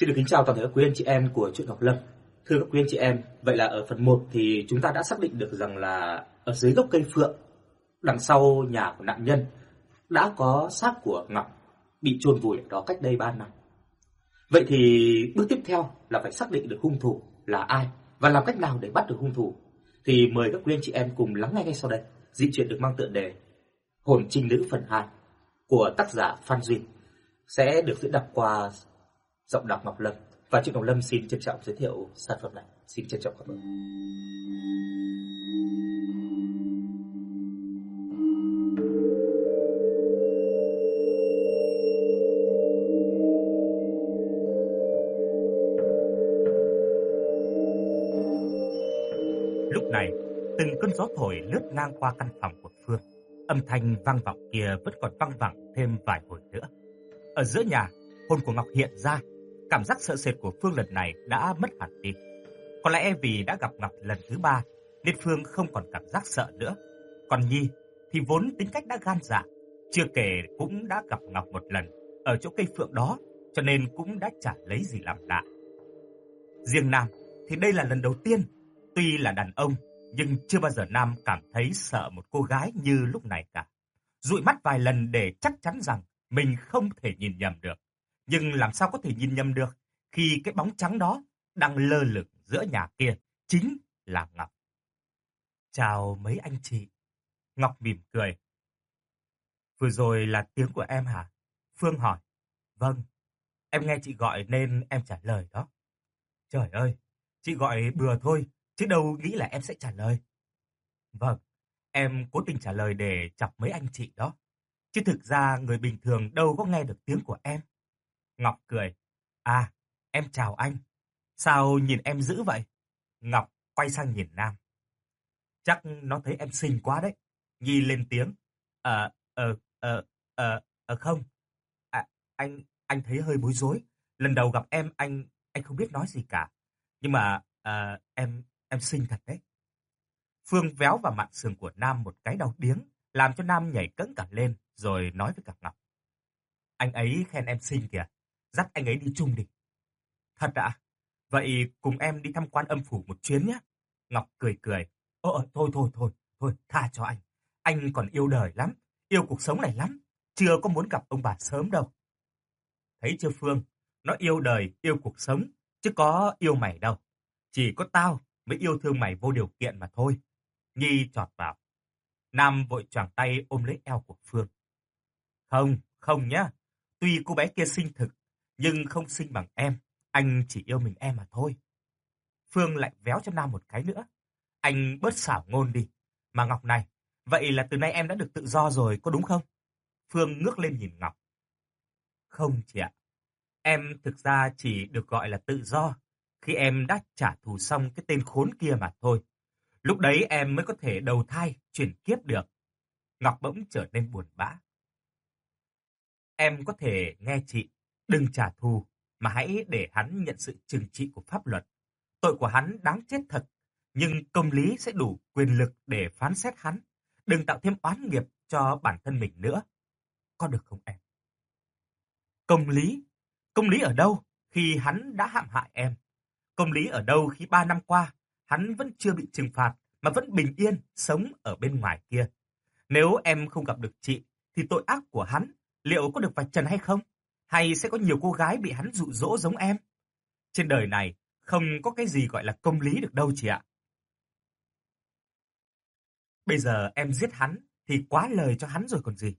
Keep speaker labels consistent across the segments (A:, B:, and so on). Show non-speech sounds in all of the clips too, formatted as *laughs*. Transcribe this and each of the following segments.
A: Xin được kính chào toàn thể các quý anh chị em của truyện Ngọc Lâm. Thưa các quý anh chị em, vậy là ở phần 1 thì chúng ta đã xác định được rằng là ở dưới gốc cây phượng, đằng sau nhà của nạn nhân đã có xác của Ngọc bị chôn vùi ở đó cách đây 3 năm. Vậy thì bước tiếp theo là phải xác định được hung thủ là ai và làm cách nào để bắt được hung thủ. Thì mời các quý anh chị em cùng lắng nghe ngay sau đây. Dị chuyện được mang tựa đề Hồn trinh nữ phần 2 của tác giả Phan Duy sẽ được diễn đọc qua giọng đọc Ngọc Lâm và chị Ngọc Lâm xin trân trọng giới thiệu sản phẩm này. Xin trân trọng cảm ơn.
B: Lúc này, từng cơn gió thổi lướt ngang qua căn phòng của Phương. Âm thanh vang vọng kia vẫn còn vang vẳng thêm vài hồi nữa. Ở giữa nhà, hồn của Ngọc hiện ra Cảm giác sợ sệt của Phương lần này đã mất hẳn đi. Có lẽ vì đã gặp Ngọc lần thứ ba, nên Phương không còn cảm giác sợ nữa. Còn Nhi thì vốn tính cách đã gan dạ, chưa kể cũng đã gặp Ngọc một lần ở chỗ cây phượng đó, cho nên cũng đã chả lấy gì làm lạ. Riêng Nam thì đây là lần đầu tiên, tuy là đàn ông, nhưng chưa bao giờ Nam cảm thấy sợ một cô gái như lúc này cả. Dụi mắt vài lần để chắc chắn rằng mình không thể nhìn nhầm được. Nhưng làm sao có thể nhìn nhầm được khi cái bóng trắng đó đang lơ lửng giữa nhà kia chính là Ngọc. Chào mấy anh chị. Ngọc mỉm cười. Vừa rồi là tiếng của em hả? Phương hỏi. Vâng, em nghe chị gọi nên em trả lời đó. Trời ơi, chị gọi bừa thôi, chứ đâu nghĩ là em sẽ trả lời. Vâng, em cố tình trả lời để chọc mấy anh chị đó. Chứ thực ra người bình thường đâu có nghe được tiếng của em. Ngọc cười. À, em chào anh. Sao nhìn em dữ vậy? Ngọc quay sang nhìn Nam. Chắc nó thấy em xinh quá đấy. Nhi lên tiếng. Ờ, ờ, ờ, ờ, ờ không. À, anh, anh thấy hơi bối rối. Lần đầu gặp em, anh, anh không biết nói gì cả. Nhưng mà, à, em, em xinh thật đấy. Phương véo vào mặt sườn của Nam một cái đau điếng, làm cho Nam nhảy cẫng cả lên, rồi nói với cả Ngọc. Anh ấy khen em xinh kìa dắt anh ấy đi chung đi. Thật ạ? Vậy cùng em đi thăm quan âm phủ một chuyến nhé. Ngọc cười cười. Ồ, thôi thôi thôi, thôi, tha cho anh. Anh còn yêu đời lắm, yêu cuộc sống này lắm. Chưa có muốn gặp ông bà sớm đâu. Thấy chưa Phương, nó yêu đời, yêu cuộc sống, chứ có yêu mày đâu. Chỉ có tao mới yêu thương mày vô điều kiện mà thôi. Nhi trọt vào. Nam vội choàng tay ôm lấy eo của Phương. Không, không nhá. Tuy cô bé kia xinh thực, nhưng không sinh bằng em. Anh chỉ yêu mình em mà thôi. Phương lại véo cho Nam một cái nữa. Anh bớt xảo ngôn đi. Mà Ngọc này, vậy là từ nay em đã được tự do rồi, có đúng không? Phương ngước lên nhìn Ngọc. Không chị ạ. Em thực ra chỉ được gọi là tự do khi em đã trả thù xong cái tên khốn kia mà thôi. Lúc đấy em mới có thể đầu thai, chuyển kiếp được. Ngọc bỗng trở nên buồn bã. Em có thể nghe chị Đừng trả thù, mà hãy để hắn nhận sự trừng trị của pháp luật. Tội của hắn đáng chết thật, nhưng công lý sẽ đủ quyền lực để phán xét hắn. Đừng tạo thêm oán nghiệp cho bản thân mình nữa. Có được không em? Công lý? Công lý ở đâu khi hắn đã hãm hại em? Công lý ở đâu khi ba năm qua hắn vẫn chưa bị trừng phạt mà vẫn bình yên sống ở bên ngoài kia? Nếu em không gặp được chị thì tội ác của hắn liệu có được vạch trần hay không? Hay sẽ có nhiều cô gái bị hắn dụ dỗ giống em? Trên đời này không có cái gì gọi là công lý được đâu chị ạ. Bây giờ em giết hắn thì quá lời cho hắn rồi còn gì.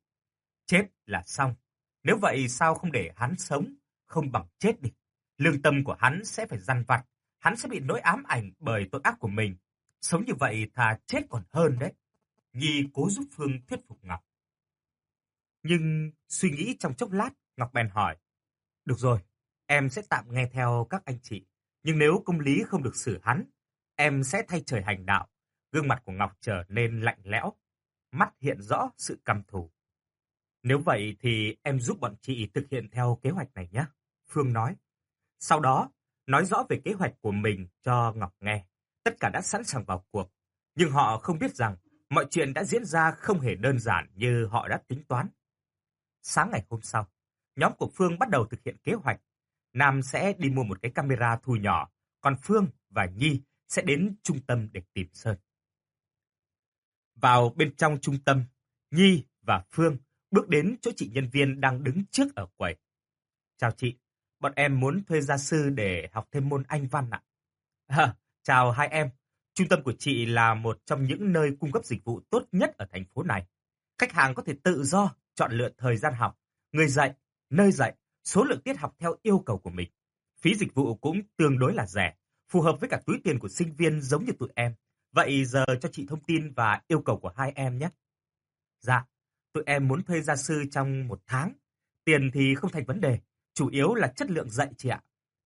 B: Chết là xong. Nếu vậy sao không để hắn sống, không bằng chết đi. Lương tâm của hắn sẽ phải dằn vặt, hắn sẽ bị nỗi ám ảnh bởi tội ác của mình. Sống như vậy thà chết còn hơn đấy. Nhi cố giúp Phương thuyết phục Ngọc. Nhưng suy nghĩ trong chốc lát, Ngọc bèn hỏi. Được rồi, em sẽ tạm nghe theo các anh chị. Nhưng nếu công lý không được xử hắn, em sẽ thay trời hành đạo. Gương mặt của Ngọc trở nên lạnh lẽo, mắt hiện rõ sự căm thù. Nếu vậy thì em giúp bọn chị thực hiện theo kế hoạch này nhé, Phương nói. Sau đó, nói rõ về kế hoạch của mình cho Ngọc nghe. Tất cả đã sẵn sàng vào cuộc. Nhưng họ không biết rằng mọi chuyện đã diễn ra không hề đơn giản như họ đã tính toán. Sáng ngày hôm sau, nhóm của Phương bắt đầu thực hiện kế hoạch. Nam sẽ đi mua một cái camera thu nhỏ, còn Phương và Nhi sẽ đến trung tâm để tìm Sơn. Vào bên trong trung tâm, Nhi và Phương bước đến chỗ chị nhân viên đang đứng trước ở quầy. Chào chị, bọn em muốn thuê gia sư để học thêm môn Anh văn ạ. À, chào hai em, trung tâm của chị là một trong những nơi cung cấp dịch vụ tốt nhất ở thành phố này. Khách hàng có thể tự do chọn lựa thời gian học, người dạy, nơi dạy, số lượng tiết học theo yêu cầu của mình. Phí dịch vụ cũng tương đối là rẻ, phù hợp với cả túi tiền của sinh viên giống như tụi em. Vậy giờ cho chị thông tin và yêu cầu của hai em nhé. Dạ, tụi em muốn thuê gia sư trong một tháng. Tiền thì không thành vấn đề, chủ yếu là chất lượng dạy chị ạ.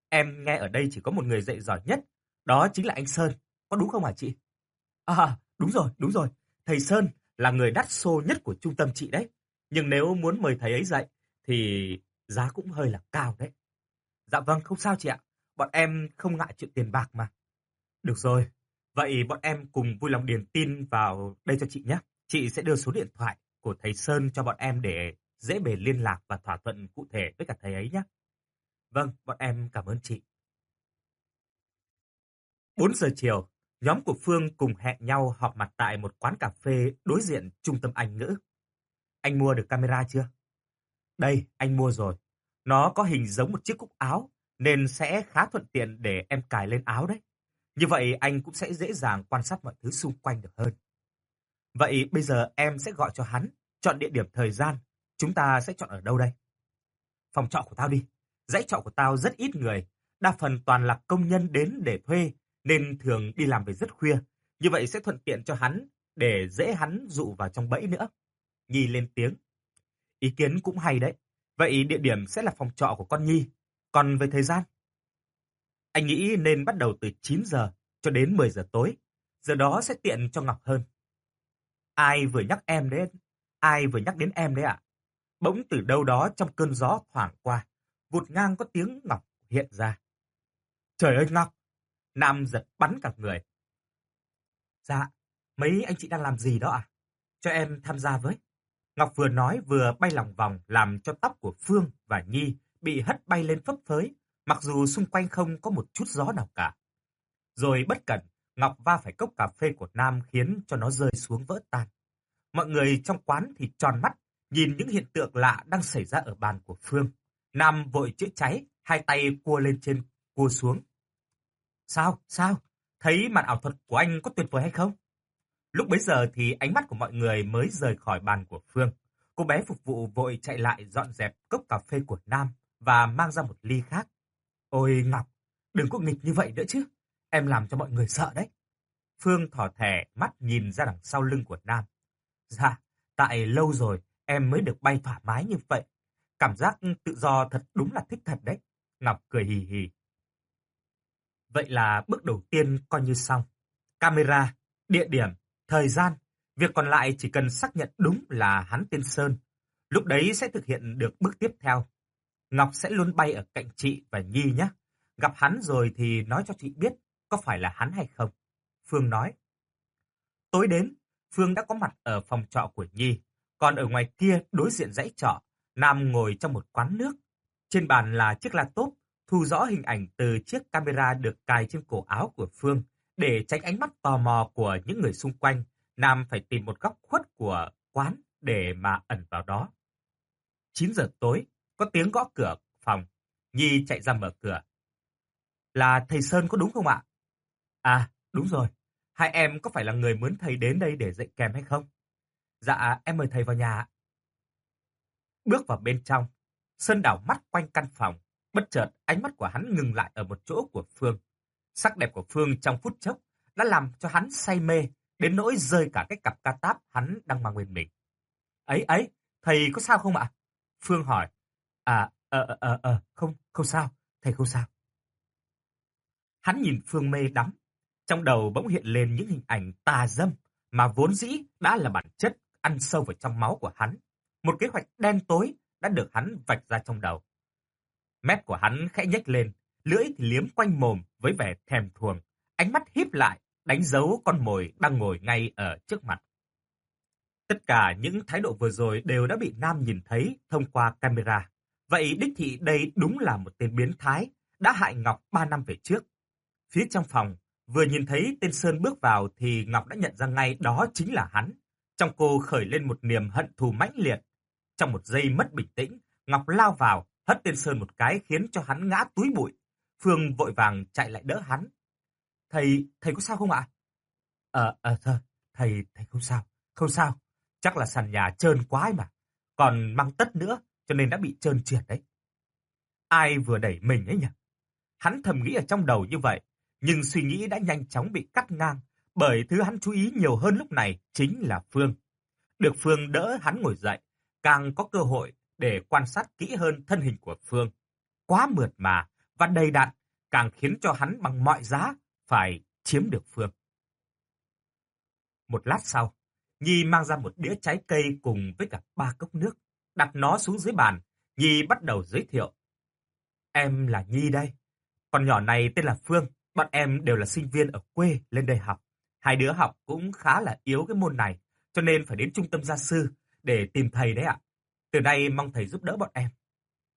B: Em nghe ở đây chỉ có một người dạy giỏi nhất, đó chính là anh Sơn. Có đúng không hả chị? À, đúng rồi, đúng rồi. Thầy Sơn là người đắt xô nhất của trung tâm chị đấy. Nhưng nếu muốn mời thầy ấy dạy, thì giá cũng hơi là cao đấy. Dạ vâng, không sao chị ạ. Bọn em không ngại chuyện tiền bạc mà. Được rồi, vậy bọn em cùng vui lòng điền tin vào đây cho chị nhé. Chị sẽ đưa số điện thoại của thầy Sơn cho bọn em để dễ bề liên lạc và thỏa thuận cụ thể với cả thầy ấy nhé. Vâng, bọn em cảm ơn chị. 4 giờ chiều, nhóm của Phương cùng hẹn nhau họp mặt tại một quán cà phê đối diện trung tâm Anh ngữ. Anh mua được camera chưa? Đây, anh mua rồi. Nó có hình giống một chiếc cúc áo, nên sẽ khá thuận tiện để em cài lên áo đấy. Như vậy anh cũng sẽ dễ dàng quan sát mọi thứ xung quanh được hơn. Vậy bây giờ em sẽ gọi cho hắn, chọn địa điểm thời gian. Chúng ta sẽ chọn ở đâu đây? Phòng trọ của tao đi. Dãy trọ của tao rất ít người. Đa phần toàn là công nhân đến để thuê, nên thường đi làm về rất khuya. Như vậy sẽ thuận tiện cho hắn, để dễ hắn dụ vào trong bẫy nữa. Nhi lên tiếng. Ý kiến cũng hay đấy. Vậy địa điểm sẽ là phòng trọ của con Nhi. Còn về thời gian? Anh nghĩ nên bắt đầu từ 9 giờ cho đến 10 giờ tối. Giờ đó sẽ tiện cho Ngọc hơn. Ai vừa nhắc em đấy? Ai vừa nhắc đến em đấy ạ? Bỗng từ đâu đó trong cơn gió thoảng qua, vụt ngang có tiếng Ngọc hiện ra. Trời ơi Ngọc! Nam giật bắn cả người. Dạ, mấy anh chị đang làm gì đó à? Cho em tham gia với. Ngọc vừa nói vừa bay lòng vòng làm cho tóc của Phương và Nhi bị hất bay lên phấp phới, mặc dù xung quanh không có một chút gió nào cả. Rồi bất cẩn, Ngọc va phải cốc cà phê của Nam khiến cho nó rơi xuống vỡ tan. Mọi người trong quán thì tròn mắt, nhìn những hiện tượng lạ đang xảy ra ở bàn của Phương. Nam vội chữa cháy, hai tay cua lên trên, cua xuống. Sao? Sao? Thấy màn ảo thuật của anh có tuyệt vời hay không? Lúc bấy giờ thì ánh mắt của mọi người mới rời khỏi bàn của Phương. Cô bé phục vụ vội chạy lại dọn dẹp cốc cà phê của Nam và mang ra một ly khác. Ôi Ngọc, đừng có nghịch như vậy nữa chứ. Em làm cho mọi người sợ đấy. Phương thỏ thẻ mắt nhìn ra đằng sau lưng của Nam. Dạ, tại lâu rồi em mới được bay thoải mái như vậy. Cảm giác tự do thật đúng là thích thật đấy. Ngọc cười hì hì. Vậy là bước đầu tiên coi như xong. Camera, địa điểm, thời gian, việc còn lại chỉ cần xác nhận đúng là hắn tên Sơn. Lúc đấy sẽ thực hiện được bước tiếp theo. Ngọc sẽ luôn bay ở cạnh chị và Nhi nhé. Gặp hắn rồi thì nói cho chị biết có phải là hắn hay không. Phương nói. Tối đến, Phương đã có mặt ở phòng trọ của Nhi. Còn ở ngoài kia đối diện dãy trọ, Nam ngồi trong một quán nước. Trên bàn là chiếc laptop thu rõ hình ảnh từ chiếc camera được cài trên cổ áo của Phương. Để tránh ánh mắt tò mò của những người xung quanh, Nam phải tìm một góc khuất của quán để mà ẩn vào đó. 9 giờ tối, có tiếng gõ cửa phòng. Nhi chạy ra mở cửa. Là thầy Sơn có đúng không ạ? À, đúng rồi. Hai em có phải là người mướn thầy đến đây để dạy kèm hay không? Dạ, em mời thầy vào nhà. Bước vào bên trong, Sơn đảo mắt quanh căn phòng. Bất chợt, ánh mắt của hắn ngừng lại ở một chỗ của Phương. Sắc đẹp của Phương trong phút chốc đã làm cho hắn say mê, đến nỗi rơi cả cái cặp ca táp hắn đang mang bên mình. Ấy ấy, thầy có sao không ạ? Phương hỏi. À, ờ, ờ, ờ, ờ, không, không sao, thầy không sao. Hắn nhìn Phương mê đắm, trong đầu bỗng hiện lên những hình ảnh tà dâm mà vốn dĩ đã là bản chất ăn sâu vào trong máu của hắn. Một kế hoạch đen tối đã được hắn vạch ra trong đầu. Mép của hắn khẽ nhếch lên, lưỡi thì liếm quanh mồm với vẻ thèm thuồng, ánh mắt híp lại, đánh dấu con mồi đang ngồi ngay ở trước mặt. Tất cả những thái độ vừa rồi đều đã bị Nam nhìn thấy thông qua camera. Vậy đích thị đây đúng là một tên biến thái, đã hại Ngọc 3 năm về trước. Phía trong phòng, vừa nhìn thấy tên Sơn bước vào thì Ngọc đã nhận ra ngay đó chính là hắn. Trong cô khởi lên một niềm hận thù mãnh liệt. Trong một giây mất bình tĩnh, Ngọc lao vào, hất tên Sơn một cái khiến cho hắn ngã túi bụi. Phương vội vàng chạy lại đỡ hắn. Thầy, thầy có sao không ạ? Ờ, ờ, thôi, thầy, thầy không sao, không sao. Chắc là sàn nhà trơn quá ấy mà. Còn mang tất nữa, cho nên đã bị trơn trượt đấy. Ai vừa đẩy mình ấy nhỉ? Hắn thầm nghĩ ở trong đầu như vậy, nhưng suy nghĩ đã nhanh chóng bị cắt ngang, bởi thứ hắn chú ý nhiều hơn lúc này chính là Phương. Được Phương đỡ hắn ngồi dậy, càng có cơ hội để quan sát kỹ hơn thân hình của Phương. Quá mượt mà và đầy đặn, càng khiến cho hắn bằng mọi giá phải chiếm được Phương. Một lát sau, Nhi mang ra một đĩa trái cây cùng với cả ba cốc nước, đặt nó xuống dưới bàn. Nhi bắt đầu giới thiệu. Em là Nhi đây. Con nhỏ này tên là Phương. Bọn em đều là sinh viên ở quê lên đây học. Hai đứa học cũng khá là yếu cái môn này, cho nên phải đến trung tâm gia sư để tìm thầy đấy ạ. Từ nay mong thầy giúp đỡ bọn em.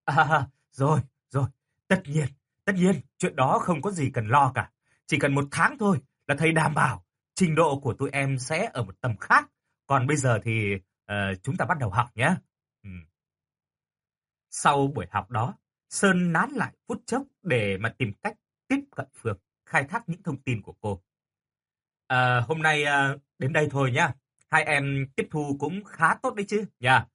B: À, rồi, rồi. Tất nhiên, tất nhiên, chuyện đó không có gì cần lo cả. Chỉ cần một tháng thôi là thầy đảm bảo trình độ của tụi em sẽ ở một tầm khác. Còn bây giờ thì uh, chúng ta bắt đầu học nhé. Ừ. Sau buổi học đó, Sơn nán lại phút chốc để mà tìm cách tiếp cận Phương, khai thác những thông tin của cô. À, hôm nay à, đến đây thôi nhá. Hai em tiếp thu cũng khá tốt đấy chứ, nha.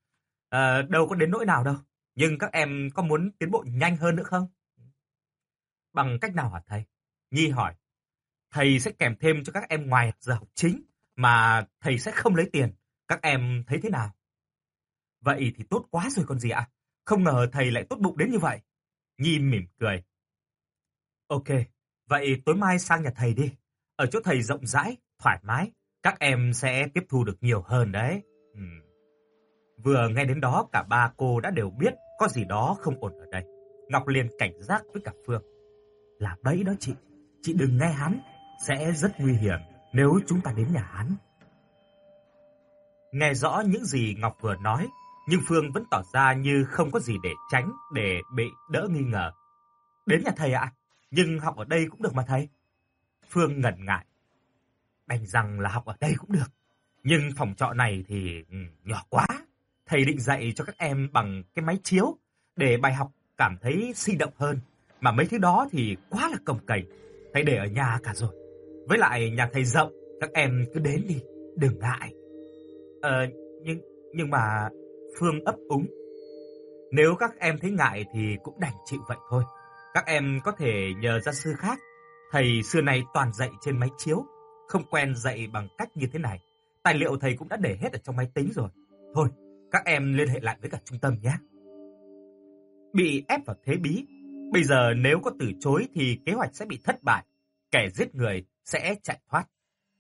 B: À, đâu có đến nỗi nào đâu. Nhưng các em có muốn tiến bộ nhanh hơn nữa không? Bằng cách nào hả thầy? Nhi hỏi. Thầy sẽ kèm thêm cho các em ngoài giờ học chính, mà thầy sẽ không lấy tiền. Các em thấy thế nào? Vậy thì tốt quá rồi con gì ạ? Không ngờ thầy lại tốt bụng đến như vậy. Nhi mỉm cười. Ok, vậy tối mai sang nhà thầy đi. Ở chỗ thầy rộng rãi, thoải mái, các em sẽ tiếp thu được nhiều hơn đấy. Ừ. Vừa nghe đến đó cả ba cô đã đều biết có gì đó không ổn ở đây. Ngọc liền cảnh giác với cả Phương. Là bẫy đó chị, chị đừng nghe hắn, sẽ rất nguy hiểm nếu chúng ta đến nhà hắn. Nghe rõ những gì Ngọc vừa nói, nhưng Phương vẫn tỏ ra như không có gì để tránh, để bị đỡ nghi ngờ. Đến nhà thầy ạ, nhưng học ở đây cũng được mà thầy. Phương ngần ngại. Đành rằng là học ở đây cũng được. Nhưng phòng trọ này thì ừ, nhỏ quá. Thầy định dạy cho các em bằng cái máy chiếu để bài học cảm thấy sinh động hơn. Mà mấy thứ đó thì quá là cồng kềnh. Thầy để ở nhà cả rồi. Với lại nhà thầy rộng, các em cứ đến đi, đừng ngại. Ờ, nhưng nhưng mà Phương ấp úng. Nếu các em thấy ngại thì cũng đành chịu vậy thôi. Các em có thể nhờ gia sư khác. Thầy xưa nay toàn dạy trên máy chiếu, không quen dạy bằng cách như thế này. Tài liệu thầy cũng đã để hết ở trong máy tính rồi. Thôi, các em liên hệ lại với cả trung tâm nhé. Bị ép vào thế bí, bây giờ nếu có từ chối thì kế hoạch sẽ bị thất bại. Kẻ giết người sẽ chạy thoát.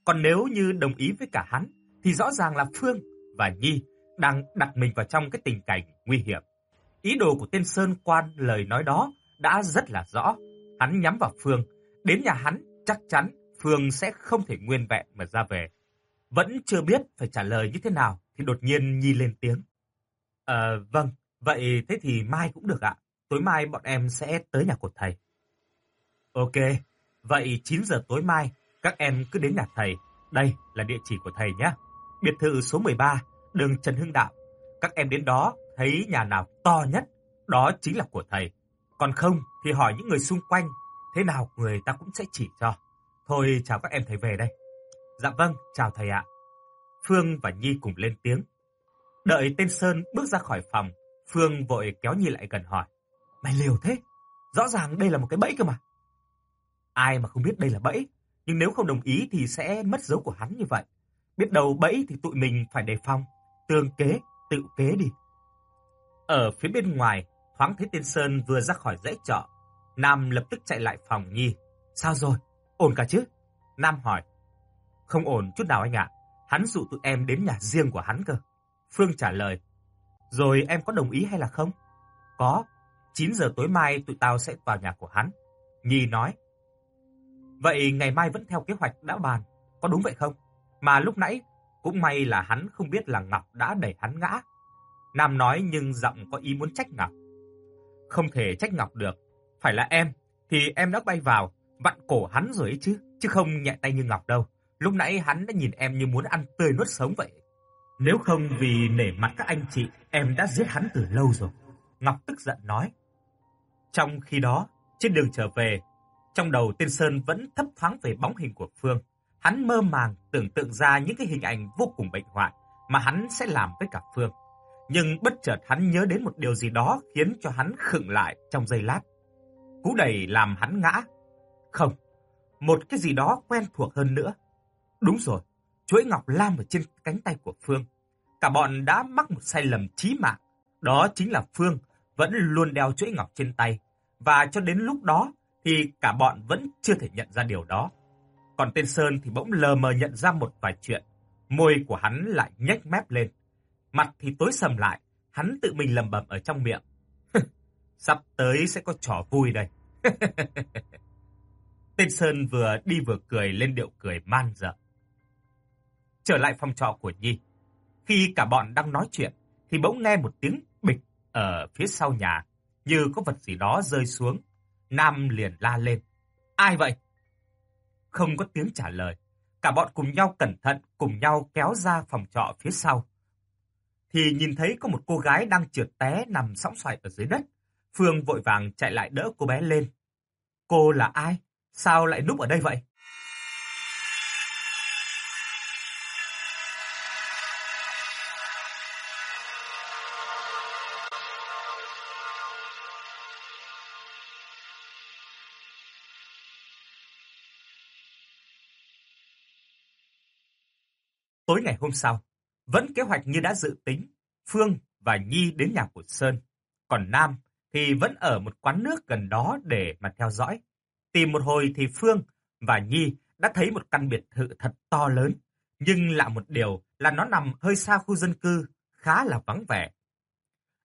B: Còn nếu như đồng ý với cả hắn, thì rõ ràng là Phương và Nhi đang đặt mình vào trong cái tình cảnh nguy hiểm. Ý đồ của tên Sơn Quan lời nói đó đã rất là rõ. Hắn nhắm vào Phương, đến nhà hắn chắc chắn Phương sẽ không thể nguyên vẹn mà ra về. Vẫn chưa biết phải trả lời như thế nào thì đột nhiên Nhi lên tiếng. Ờ, vâng, vậy thế thì mai cũng được ạ. Tối mai bọn em sẽ tới nhà của thầy. Ok, vậy 9 giờ tối mai các em cứ đến nhà thầy. Đây là địa chỉ của thầy nhé. Biệt thự số 13, đường Trần Hưng Đạo. Các em đến đó thấy nhà nào to nhất, đó chính là của thầy. Còn không thì hỏi những người xung quanh, thế nào người ta cũng sẽ chỉ cho. Thôi chào các em thầy về đây. Dạ vâng, chào thầy ạ. Phương và Nhi cùng lên tiếng. Đợi tên Sơn bước ra khỏi phòng, Phương vội kéo Nhi lại gần hỏi. Mày liều thế? Rõ ràng đây là một cái bẫy cơ mà. Ai mà không biết đây là bẫy, nhưng nếu không đồng ý thì sẽ mất dấu của hắn như vậy. Biết đầu bẫy thì tụi mình phải đề phòng, tương kế, tự kế đi. Ở phía bên ngoài, thoáng thấy tên Sơn vừa ra khỏi dãy trọ. Nam lập tức chạy lại phòng Nhi. Sao rồi? Ổn cả chứ? Nam hỏi. Không ổn chút nào anh ạ. Hắn dụ tụi em đến nhà riêng của hắn cơ. Phương trả lời. Rồi em có đồng ý hay là không? Có. 9 giờ tối mai tụi tao sẽ vào nhà của hắn. Nhi nói. Vậy ngày mai vẫn theo kế hoạch đã bàn, có đúng vậy không? Mà lúc nãy, cũng may là hắn không biết là Ngọc đã đẩy hắn ngã. Nam nói nhưng giọng có ý muốn trách Ngọc. Không thể trách Ngọc được. Phải là em, thì em đã bay vào, vặn cổ hắn rồi ấy chứ, chứ không nhẹ tay như Ngọc đâu. Lúc nãy hắn đã nhìn em như muốn ăn tươi nuốt sống vậy. Nếu không vì nể mặt các anh chị, em đã giết hắn từ lâu rồi. Ngọc tức giận nói. Trong khi đó, trên đường trở về, trong đầu tên Sơn vẫn thấp thoáng về bóng hình của Phương. Hắn mơ màng tưởng tượng ra những cái hình ảnh vô cùng bệnh hoạn mà hắn sẽ làm với cả Phương. Nhưng bất chợt hắn nhớ đến một điều gì đó khiến cho hắn khựng lại trong giây lát. Cú đẩy làm hắn ngã. Không, một cái gì đó quen thuộc hơn nữa. Đúng rồi, chuỗi ngọc lam ở trên cánh tay của Phương. Cả bọn đã mắc một sai lầm chí mạng. Đó chính là Phương vẫn luôn đeo chuỗi ngọc trên tay. Và cho đến lúc đó thì cả bọn vẫn chưa thể nhận ra điều đó. Còn tên Sơn thì bỗng lờ mờ nhận ra một vài chuyện. Môi của hắn lại nhếch mép lên. Mặt thì tối sầm lại, hắn tự mình lầm bầm ở trong miệng. Sắp tới sẽ có trò vui đây. *laughs* tên Sơn vừa đi vừa cười lên điệu cười man dợ. Trở lại phòng trọ của Nhi. Khi cả bọn đang nói chuyện, thì bỗng nghe một tiếng ở phía sau nhà, như có vật gì đó rơi xuống. Nam liền la lên. Ai vậy? Không có tiếng trả lời. Cả bọn cùng nhau cẩn thận, cùng nhau kéo ra phòng trọ phía sau. Thì nhìn thấy có một cô gái đang trượt té nằm sóng xoài ở dưới đất. Phương vội vàng chạy lại đỡ cô bé lên. Cô là ai? Sao lại núp ở đây vậy? Tối ngày hôm sau, vẫn kế hoạch như đã dự tính, Phương và Nhi đến nhà của Sơn. Còn Nam thì vẫn ở một quán nước gần đó để mà theo dõi. Tìm một hồi thì Phương và Nhi đã thấy một căn biệt thự thật to lớn. Nhưng lạ một điều là nó nằm hơi xa khu dân cư, khá là vắng vẻ.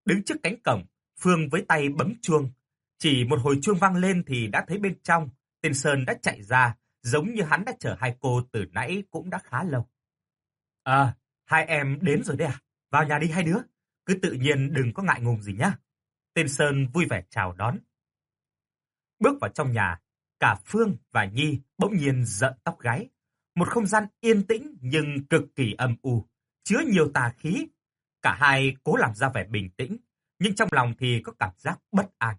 B: Đứng trước cánh cổng, Phương với tay bấm chuông. Chỉ một hồi chuông vang lên thì đã thấy bên trong, tên Sơn đã chạy ra, giống như hắn đã chở hai cô từ nãy cũng đã khá lâu. À, hai em đến rồi đấy à? Vào nhà đi hai đứa. Cứ tự nhiên đừng có ngại ngùng gì nhá. Tên Sơn vui vẻ chào đón. Bước vào trong nhà, cả Phương và Nhi bỗng nhiên giận tóc gáy. Một không gian yên tĩnh nhưng cực kỳ âm u, chứa nhiều tà khí. Cả hai cố làm ra vẻ bình tĩnh, nhưng trong lòng thì có cảm giác bất an.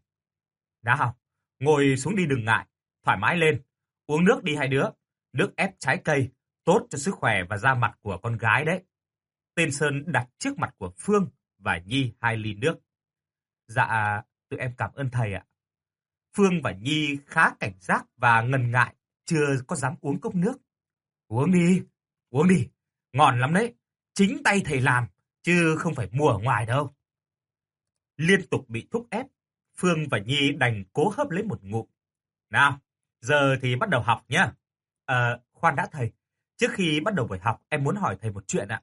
B: Nào, ngồi xuống đi đừng ngại, thoải mái lên, uống nước đi hai đứa. Nước ép trái cây, tốt cho sức khỏe và da mặt của con gái đấy. Tên Sơn đặt trước mặt của Phương và Nhi hai ly nước. Dạ, tụi em cảm ơn thầy ạ. Phương và Nhi khá cảnh giác và ngần ngại, chưa có dám uống cốc nước. Uống đi, uống đi, ngon lắm đấy. Chính tay thầy làm, chứ không phải mua ở ngoài đâu. Liên tục bị thúc ép, Phương và Nhi đành cố hấp lấy một ngụm. Nào, giờ thì bắt đầu học nhá. Ờ, khoan đã thầy, trước khi bắt đầu buổi học em muốn hỏi thầy một chuyện ạ.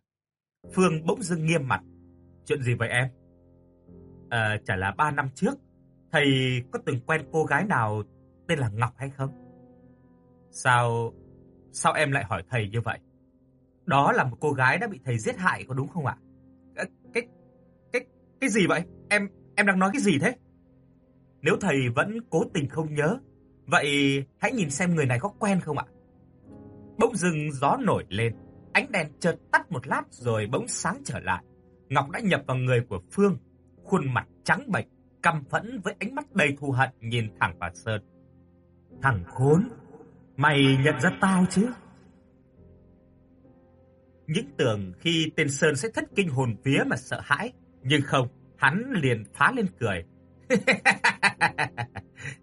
B: Phương bỗng dưng nghiêm mặt. Chuyện gì vậy em? À, chả là ba năm trước, thầy có từng quen cô gái nào tên là Ngọc hay không? Sao, sao em lại hỏi thầy như vậy? Đó là một cô gái đã bị thầy giết hại có đúng không ạ? À? cái, cái, cái gì vậy? Em, em đang nói cái gì thế? Nếu thầy vẫn cố tình không nhớ, vậy hãy nhìn xem người này có quen không ạ? Bỗng dưng gió nổi lên, ánh đèn chợt tắt một lát rồi bỗng sáng trở lại. Ngọc đã nhập vào người của Phương, khuôn mặt trắng bệch, căm phẫn với ánh mắt đầy thù hận nhìn thẳng vào Sơn. Thằng khốn, mày nhận ra tao chứ? Những tưởng khi tên Sơn sẽ thất kinh hồn vía mà sợ hãi, nhưng không, hắn liền phá lên cười. *laughs*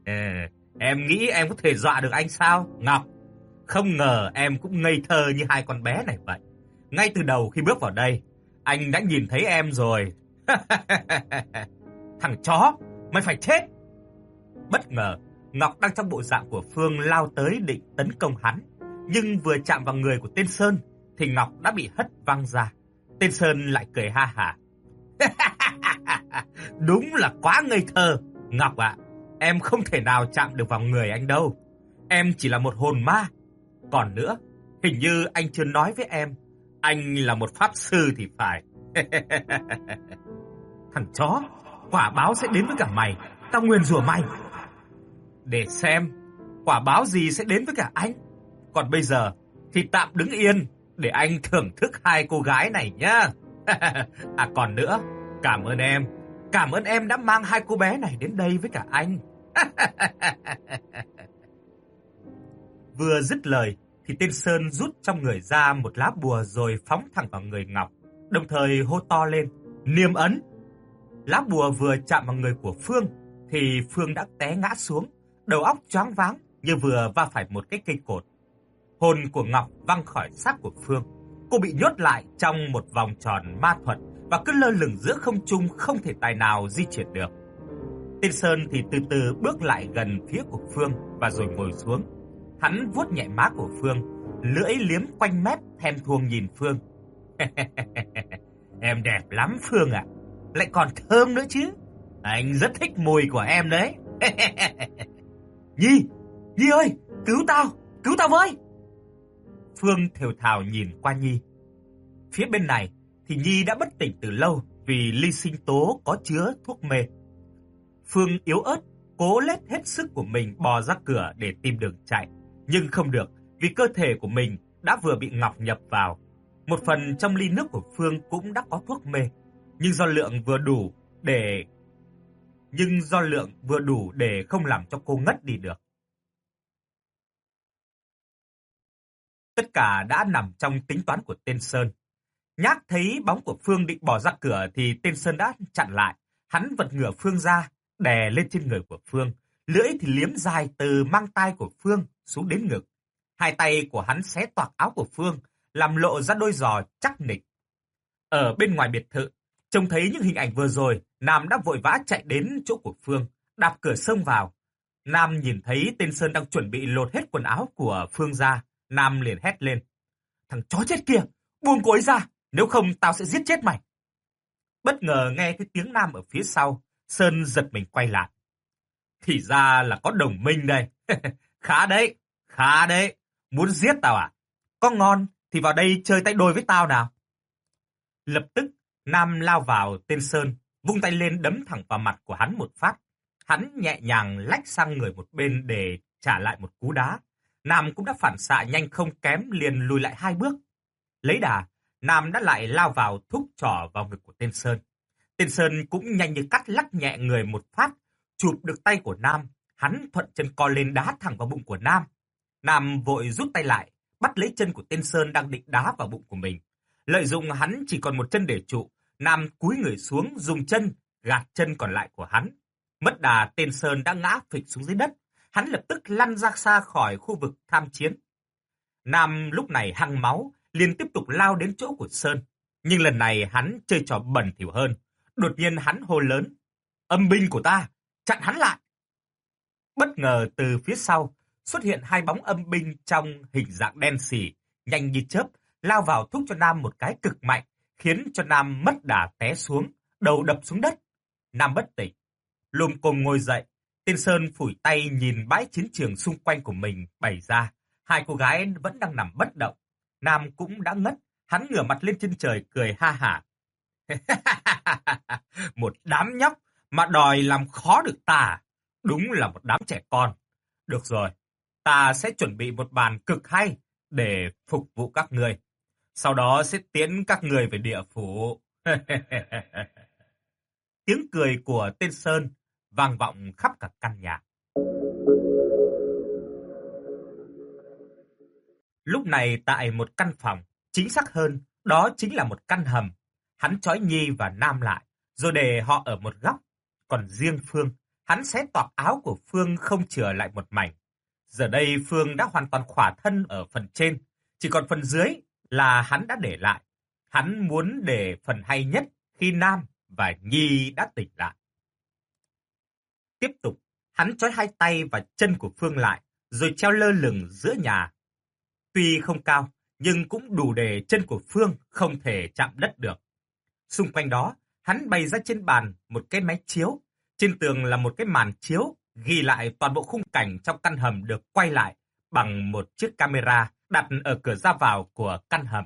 B: Ờ, em nghĩ em có thể dọa được anh sao, Ngọc? Không ngờ em cũng ngây thơ như hai con bé này vậy. Ngay từ đầu khi bước vào đây, anh đã nhìn thấy em rồi. *laughs* Thằng chó, mày phải chết. Bất ngờ, Ngọc đang trong bộ dạng của Phương lao tới định tấn công hắn. Nhưng vừa chạm vào người của tên Sơn, thì Ngọc đã bị hất văng ra. Tên Sơn lại cười ha hả. *laughs* Đúng là quá ngây thơ. Ngọc ạ, em không thể nào chạm được vào người anh đâu. Em chỉ là một hồn ma. Còn nữa, hình như anh chưa nói với em, anh là một pháp sư thì phải. *laughs* Thằng chó, quả báo sẽ đến với cả mày. tao nguyên rủa mày. Để xem quả báo gì sẽ đến với cả anh. Còn bây giờ thì tạm đứng yên để anh thưởng thức hai cô gái này nhá. *laughs* à còn nữa, cảm ơn em. Cảm ơn em đã mang hai cô bé này đến đây với cả anh. *laughs* Vừa dứt lời thì tên Sơn rút trong người ra một lá bùa rồi phóng thẳng vào người Ngọc, đồng thời hô to lên, niêm ấn. Lá bùa vừa chạm vào người của Phương thì Phương đã té ngã xuống, đầu óc choáng váng như vừa va phải một cái cây cột. Hồn của Ngọc văng khỏi xác của Phương. Cô bị nhốt lại trong một vòng tròn ma thuật và cứ lơ lửng giữa không trung không thể tài nào di chuyển được. Tên Sơn thì từ từ bước lại gần phía của Phương và rồi ngồi xuống. Hắn vuốt nhẹ má của Phương, lưỡi liếm quanh mép thèm thuồng nhìn Phương. *laughs* em đẹp lắm Phương ạ, lại còn thơm nữa chứ. Anh rất thích mùi của em đấy. *laughs* Nhi, Nhi ơi, cứu tao, cứu tao với. Phương thều thào nhìn qua Nhi. Phía bên này thì Nhi đã bất tỉnh từ lâu vì ly sinh tố có chứa thuốc mê. Phương yếu ớt, cố lết hết sức của mình bò ra cửa để tìm đường chạy, nhưng không được vì cơ thể của mình đã vừa bị ngọc nhập vào. Một phần trong ly nước của Phương cũng đã có thuốc mê, nhưng do lượng vừa đủ để nhưng do lượng vừa đủ để không làm cho cô ngất đi được. Tất cả đã nằm trong tính toán của tên Sơn. Nhác thấy bóng của Phương định bỏ ra cửa thì tên Sơn đã chặn lại. Hắn vật ngửa Phương ra, đè lên trên người của Phương. Lưỡi thì liếm dài từ mang tay của Phương xuống đến ngực. Hai tay của hắn xé toạc áo của Phương, làm lộ ra đôi giò chắc nịch. Ở bên ngoài biệt thự, trông thấy những hình ảnh vừa rồi, Nam đã vội vã chạy đến chỗ của Phương, đạp cửa sông vào. Nam nhìn thấy tên Sơn đang chuẩn bị lột hết quần áo của Phương ra, Nam liền hét lên. Thằng chó chết kia, buông cô ấy ra, nếu không tao sẽ giết chết mày. Bất ngờ nghe cái tiếng Nam ở phía sau, Sơn giật mình quay lại. Thì ra là có đồng minh đây. *laughs* khá đấy, khá đấy. Muốn giết tao à? Có ngon thì vào đây chơi tay đôi với tao nào. Lập tức, Nam lao vào tên Sơn, vung tay lên đấm thẳng vào mặt của hắn một phát. Hắn nhẹ nhàng lách sang người một bên để trả lại một cú đá. Nam cũng đã phản xạ nhanh không kém liền lùi lại hai bước. Lấy đà, Nam đã lại lao vào thúc trỏ vào ngực của tên Sơn. Tên Sơn cũng nhanh như cắt lắc nhẹ người một phát, chụp được tay của Nam. Hắn thuận chân co lên đá thẳng vào bụng của Nam. Nam vội rút tay lại, bắt lấy chân của tên Sơn đang định đá vào bụng của mình. Lợi dụng hắn chỉ còn một chân để trụ, Nam cúi người xuống dùng chân gạt chân còn lại của hắn. Mất đà tên Sơn đã ngã phịch xuống dưới đất, hắn lập tức lăn ra xa khỏi khu vực tham chiến. Nam lúc này hăng máu, liền tiếp tục lao đến chỗ của Sơn. Nhưng lần này hắn chơi trò bẩn thỉu hơn. Đột nhiên hắn hô lớn. Âm binh của ta, chặn hắn lại. Bất ngờ từ phía sau, xuất hiện hai bóng âm binh trong hình dạng đen xỉ, nhanh như chớp, lao vào thúc cho Nam một cái cực mạnh, khiến cho Nam mất đà té xuống, đầu đập xuống đất. Nam bất tỉnh. Lùm cùng ngồi dậy, Tên Sơn phủi tay nhìn bãi chiến trường xung quanh của mình bày ra. Hai cô gái vẫn đang nằm bất động. Nam cũng đã ngất, hắn ngửa mặt lên trên trời cười ha hả. *laughs* một đám nhóc mà đòi làm khó được ta. Đúng là một đám trẻ con. Được rồi, ta sẽ chuẩn bị một bàn cực hay để phục vụ các người. Sau đó sẽ tiến các người về địa phủ. *laughs* Tiếng cười của tên Sơn vang vọng khắp cả căn nhà. Lúc này tại một căn phòng, chính xác hơn, đó chính là một căn hầm. Hắn trói Nhi và Nam lại, rồi để họ ở một góc. Còn riêng Phương, hắn xé toạc áo của Phương không chừa lại một mảnh. Giờ đây Phương đã hoàn toàn khỏa thân ở phần trên, chỉ còn phần dưới là hắn đã để lại. Hắn muốn để phần hay nhất khi Nam và Nhi đã tỉnh lại. Tiếp tục, hắn trói hai tay và chân của Phương lại, rồi treo lơ lửng giữa nhà. Tuy không cao, nhưng cũng đủ để chân của Phương không thể chạm đất được. Xung quanh đó, hắn bày ra trên bàn một cái máy chiếu. Trên tường là một cái màn chiếu ghi lại toàn bộ khung cảnh trong căn hầm được quay lại bằng một chiếc camera đặt ở cửa ra vào của căn hầm.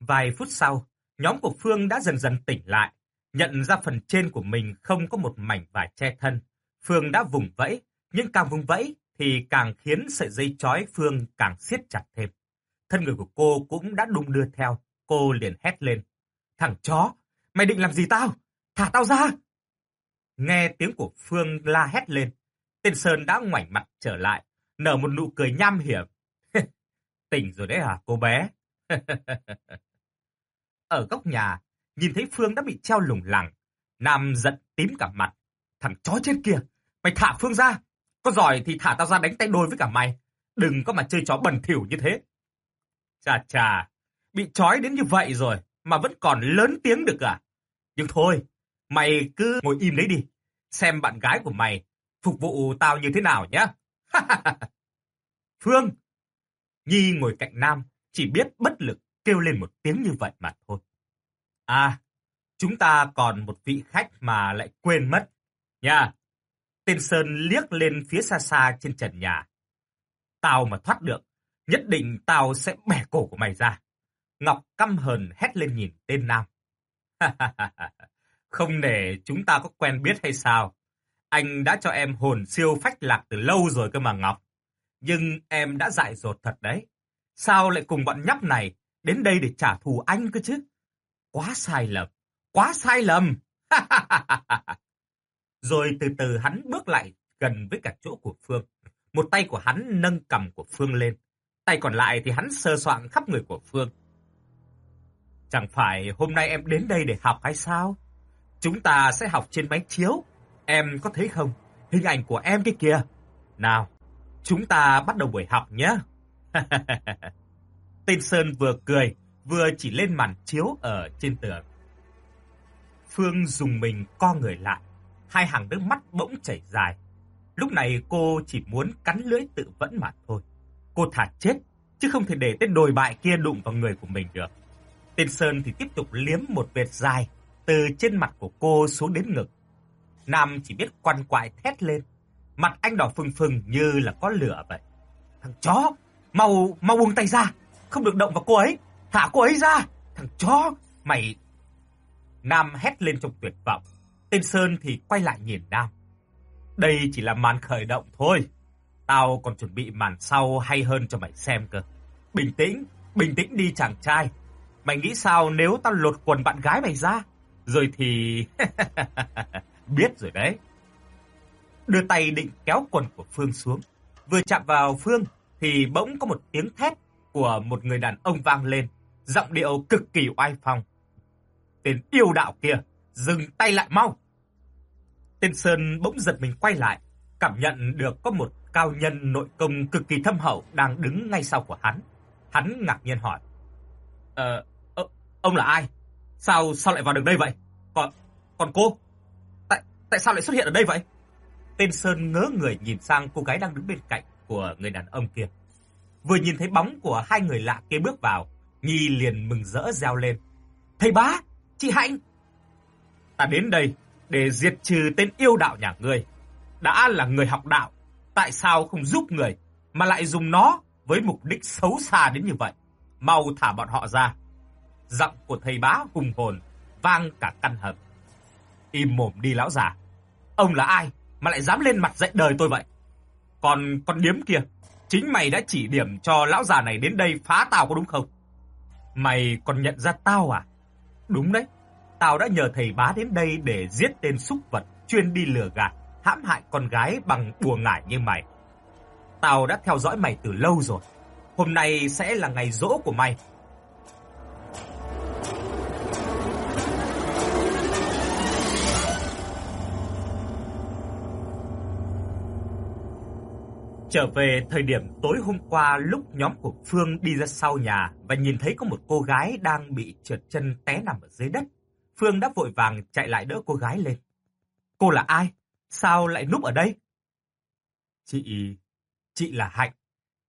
B: Vài phút sau, nhóm của Phương đã dần dần tỉnh lại. Nhận ra phần trên của mình không có một mảnh vải che thân, Phương đã vùng vẫy, nhưng càng vùng vẫy thì càng khiến sợi dây chói Phương càng siết chặt thêm. Thân người của cô cũng đã đung đưa theo, cô liền hét lên. Thằng chó, mày định làm gì tao? Thả tao ra! Nghe tiếng của Phương la hét lên, tên Sơn đã ngoảnh mặt trở lại, nở một nụ cười nham hiểm. *laughs* Tỉnh rồi đấy hả cô bé? *laughs* Ở góc nhà, nhìn thấy Phương đã bị treo lủng lẳng. Nam giận tím cả mặt. Thằng chó chết kia, mày thả Phương ra. Có giỏi thì thả tao ra đánh tay đôi với cả mày. Đừng có mà chơi chó bẩn thỉu như thế. Chà chà, bị trói đến như vậy rồi mà vẫn còn lớn tiếng được à? Nhưng thôi, mày cứ ngồi im đấy đi. Xem bạn gái của mày phục vụ tao như thế nào nhá. *laughs* Phương! Nhi ngồi cạnh Nam, chỉ biết bất lực kêu lên một tiếng như vậy mà thôi. À, chúng ta còn một vị khách mà lại quên mất. Nha! Tên Sơn liếc lên phía xa xa trên trần nhà. Tao mà thoát được, nhất định tao sẽ bẻ cổ của mày ra. Ngọc căm hờn hét lên nhìn tên Nam. *laughs* Không để chúng ta có quen biết hay sao? Anh đã cho em hồn siêu phách lạc từ lâu rồi cơ mà Ngọc. Nhưng em đã dại dột thật đấy. Sao lại cùng bọn nhóc này đến đây để trả thù anh cơ chứ? Quá sai lầm, quá sai lầm. *laughs* Rồi từ từ hắn bước lại gần với cả chỗ của Phương. Một tay của hắn nâng cầm của Phương lên. Tay còn lại thì hắn sơ soạn khắp người của Phương. Chẳng phải hôm nay em đến đây để học hay sao? Chúng ta sẽ học trên máy chiếu. Em có thấy không? Hình ảnh của em cái kia. Nào, chúng ta bắt đầu buổi học nhé. *laughs* Tên Sơn vừa cười, vừa chỉ lên màn chiếu ở trên tường. Phương dùng mình co người lại, hai hàng nước mắt bỗng chảy dài. Lúc này cô chỉ muốn cắn lưỡi tự vẫn mà thôi. Cô thả chết, chứ không thể để tên đồi bại kia đụng vào người của mình được. Tên Sơn thì tiếp tục liếm một vệt dài từ trên mặt của cô xuống đến ngực. Nam chỉ biết quằn quại thét lên. Mặt anh đỏ phừng phừng như là có lửa vậy. Thằng chó, mau mau buông tay ra, không được động vào cô ấy, thả cô ấy ra. Thằng chó, mày... Nam hét lên trong tuyệt vọng. Tên Sơn thì quay lại nhìn Nam. Đây chỉ là màn khởi động thôi. Tao còn chuẩn bị màn sau hay hơn cho mày xem cơ. Bình tĩnh, bình tĩnh đi chàng trai. Mày nghĩ sao nếu tao lột quần bạn gái mày ra? Rồi thì... *laughs* Biết rồi đấy. Đưa tay định kéo quần của Phương xuống. Vừa chạm vào Phương thì bỗng có một tiếng thét của một người đàn ông vang lên. Giọng điệu cực kỳ oai phong. Tên yêu đạo kia, dừng tay lại mau. Tên Sơn bỗng giật mình quay lại, cảm nhận được có một cao nhân nội công cực kỳ thâm hậu đang đứng ngay sau của hắn. Hắn ngạc nhiên hỏi. Ờ, ông là ai? Sao sao lại vào được đây vậy? Còn còn cô? Tại tại sao lại xuất hiện ở đây vậy? Tên Sơn ngớ người nhìn sang cô gái đang đứng bên cạnh của người đàn ông kia. Vừa nhìn thấy bóng của hai người lạ kia bước vào, Nhi liền mừng rỡ reo lên. Thầy bá, chị Hạnh! Ta đến đây để diệt trừ tên yêu đạo nhà ngươi. Đã là người học đạo, tại sao không giúp người mà lại dùng nó với mục đích xấu xa đến như vậy? Mau thả bọn họ ra. Giọng của thầy bá hùng hồn, vang cả căn hầm. Im mồm đi lão già. Ông là ai mà lại dám lên mặt dạy đời tôi vậy? Còn con điếm kia, chính mày đã chỉ điểm cho lão già này đến đây phá tao có đúng không? Mày còn nhận ra tao à? Đúng đấy, tao đã nhờ thầy bá đến đây để giết tên súc vật chuyên đi lừa gạt, hãm hại con gái bằng bùa ngải như mày. Tao đã theo dõi mày từ lâu rồi. Hôm nay sẽ là ngày rỗ của mày. Trở về thời điểm tối hôm qua, lúc nhóm của Phương đi ra sau nhà và nhìn thấy có một cô gái đang bị trượt chân té nằm ở dưới đất. Phương đã vội vàng chạy lại đỡ cô gái lên. Cô là ai? Sao lại núp ở đây? Chị... chị là Hạnh.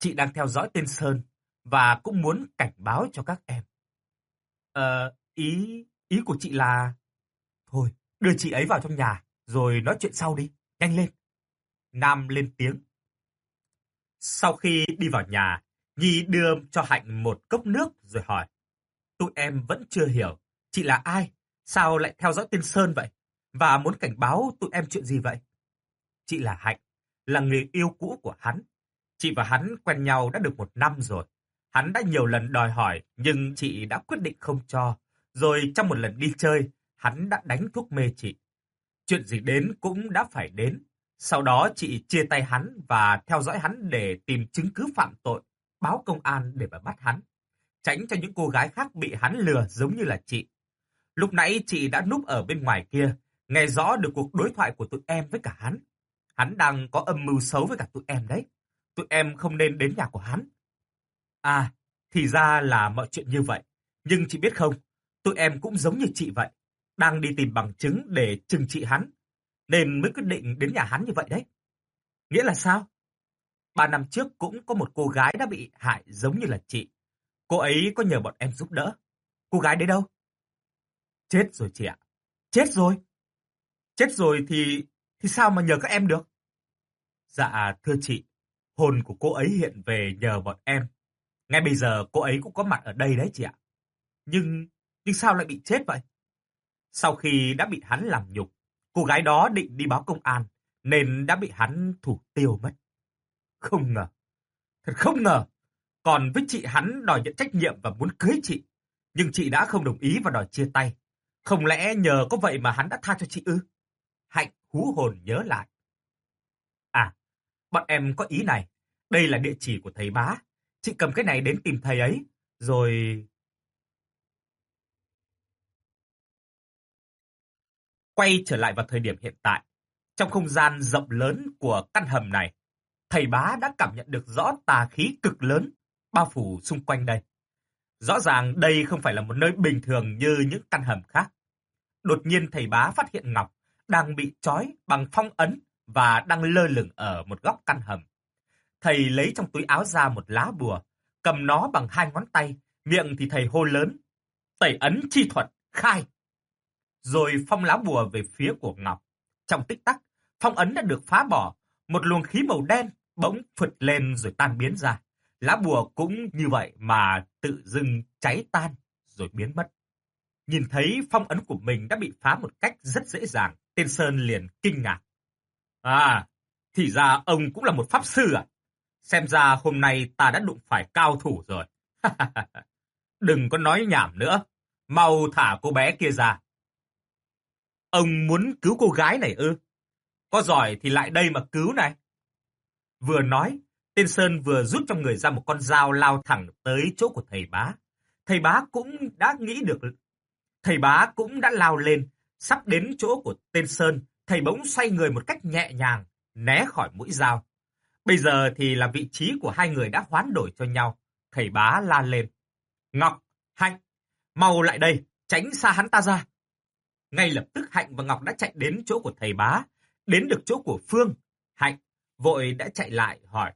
B: Chị đang theo dõi tên Sơn và cũng muốn cảnh báo cho các em. Ờ, ý... ý của chị là... Thôi, đưa chị ấy vào trong nhà rồi nói chuyện sau đi. Nhanh lên. Nam lên tiếng. Sau khi đi vào nhà, Nhi đưa cho Hạnh một cốc nước rồi hỏi. Tụi em vẫn chưa hiểu, chị là ai? Sao lại theo dõi tên Sơn vậy? Và muốn cảnh báo tụi em chuyện gì vậy? Chị là Hạnh, là người yêu cũ của hắn. Chị và hắn quen nhau đã được một năm rồi. Hắn đã nhiều lần đòi hỏi, nhưng chị đã quyết định không cho. Rồi trong một lần đi chơi, hắn đã đánh thuốc mê chị. Chuyện gì đến cũng đã phải đến. Sau đó chị chia tay hắn và theo dõi hắn để tìm chứng cứ phạm tội, báo công an để mà bắt hắn. Tránh cho những cô gái khác bị hắn lừa giống như là chị. Lúc nãy chị đã núp ở bên ngoài kia, nghe rõ được cuộc đối thoại của tụi em với cả hắn. Hắn đang có âm mưu xấu với cả tụi em đấy. Tụi em không nên đến nhà của hắn. À, thì ra là mọi chuyện như vậy. Nhưng chị biết không, tụi em cũng giống như chị vậy. Đang đi tìm bằng chứng để trừng trị hắn. Nên mới quyết định đến nhà hắn như vậy đấy. Nghĩa là sao? Ba năm trước cũng có một cô gái đã bị hại giống như là chị. Cô ấy có nhờ bọn em giúp đỡ. Cô gái đấy đâu? Chết rồi chị ạ. Chết rồi. Chết rồi thì thì sao mà nhờ các em được? Dạ thưa chị, hồn của cô ấy hiện về nhờ bọn em. Ngay bây giờ cô ấy cũng có mặt ở đây đấy chị ạ. Nhưng, nhưng sao lại bị chết vậy? Sau khi đã bị hắn làm nhục, cô gái đó định đi báo công an, nên đã bị hắn thủ tiêu mất. Không ngờ, thật không ngờ, còn với chị hắn đòi nhận trách nhiệm và muốn cưới chị. Nhưng chị đã không đồng ý và đòi chia tay. Không lẽ nhờ có vậy mà hắn đã tha cho chị ư? Hạnh hú hồn nhớ lại. À, bọn em có ý này. Đây là địa chỉ của thầy bá. Chị cầm cái này đến tìm thầy ấy. Rồi... Quay trở lại vào thời điểm hiện tại. Trong không gian rộng lớn của căn hầm này, thầy bá đã cảm nhận được rõ tà khí cực lớn bao phủ xung quanh đây. Rõ ràng đây không phải là một nơi bình thường như những căn hầm khác. Đột nhiên thầy bá phát hiện Ngọc đang bị trói bằng phong ấn và đang lơ lửng ở một góc căn hầm. Thầy lấy trong túi áo ra một lá bùa, cầm nó bằng hai ngón tay, miệng thì thầy hô lớn. Tẩy ấn chi thuật, khai. Rồi phong lá bùa về phía của Ngọc. Trong tích tắc, phong ấn đã được phá bỏ, một luồng khí màu đen bỗng phụt lên rồi tan biến ra. Lá bùa cũng như vậy mà tự dưng cháy tan rồi biến mất. Nhìn thấy phong ấn của mình đã bị phá một cách rất dễ dàng, tên Sơn liền kinh ngạc. À, thì ra ông cũng là một pháp sư à? Xem ra hôm nay ta đã đụng phải cao thủ rồi. *laughs* Đừng có nói nhảm nữa. Mau thả cô bé kia ra. Ông muốn cứu cô gái này ư? Có giỏi thì lại đây mà cứu này. Vừa nói, tên Sơn vừa rút trong người ra một con dao lao thẳng tới chỗ của thầy bá. Thầy bá cũng đã nghĩ được. Thầy bá cũng đã lao lên, sắp đến chỗ của tên Sơn. Thầy bỗng xoay người một cách nhẹ nhàng, né khỏi mũi dao. Bây giờ thì là vị trí của hai người đã hoán đổi cho nhau. Thầy bá la lên. Ngọc, Hạnh, mau lại đây, tránh xa hắn ta ra. Ngay lập tức Hạnh và Ngọc đã chạy đến chỗ của thầy bá, đến được chỗ của Phương. Hạnh vội đã chạy lại hỏi.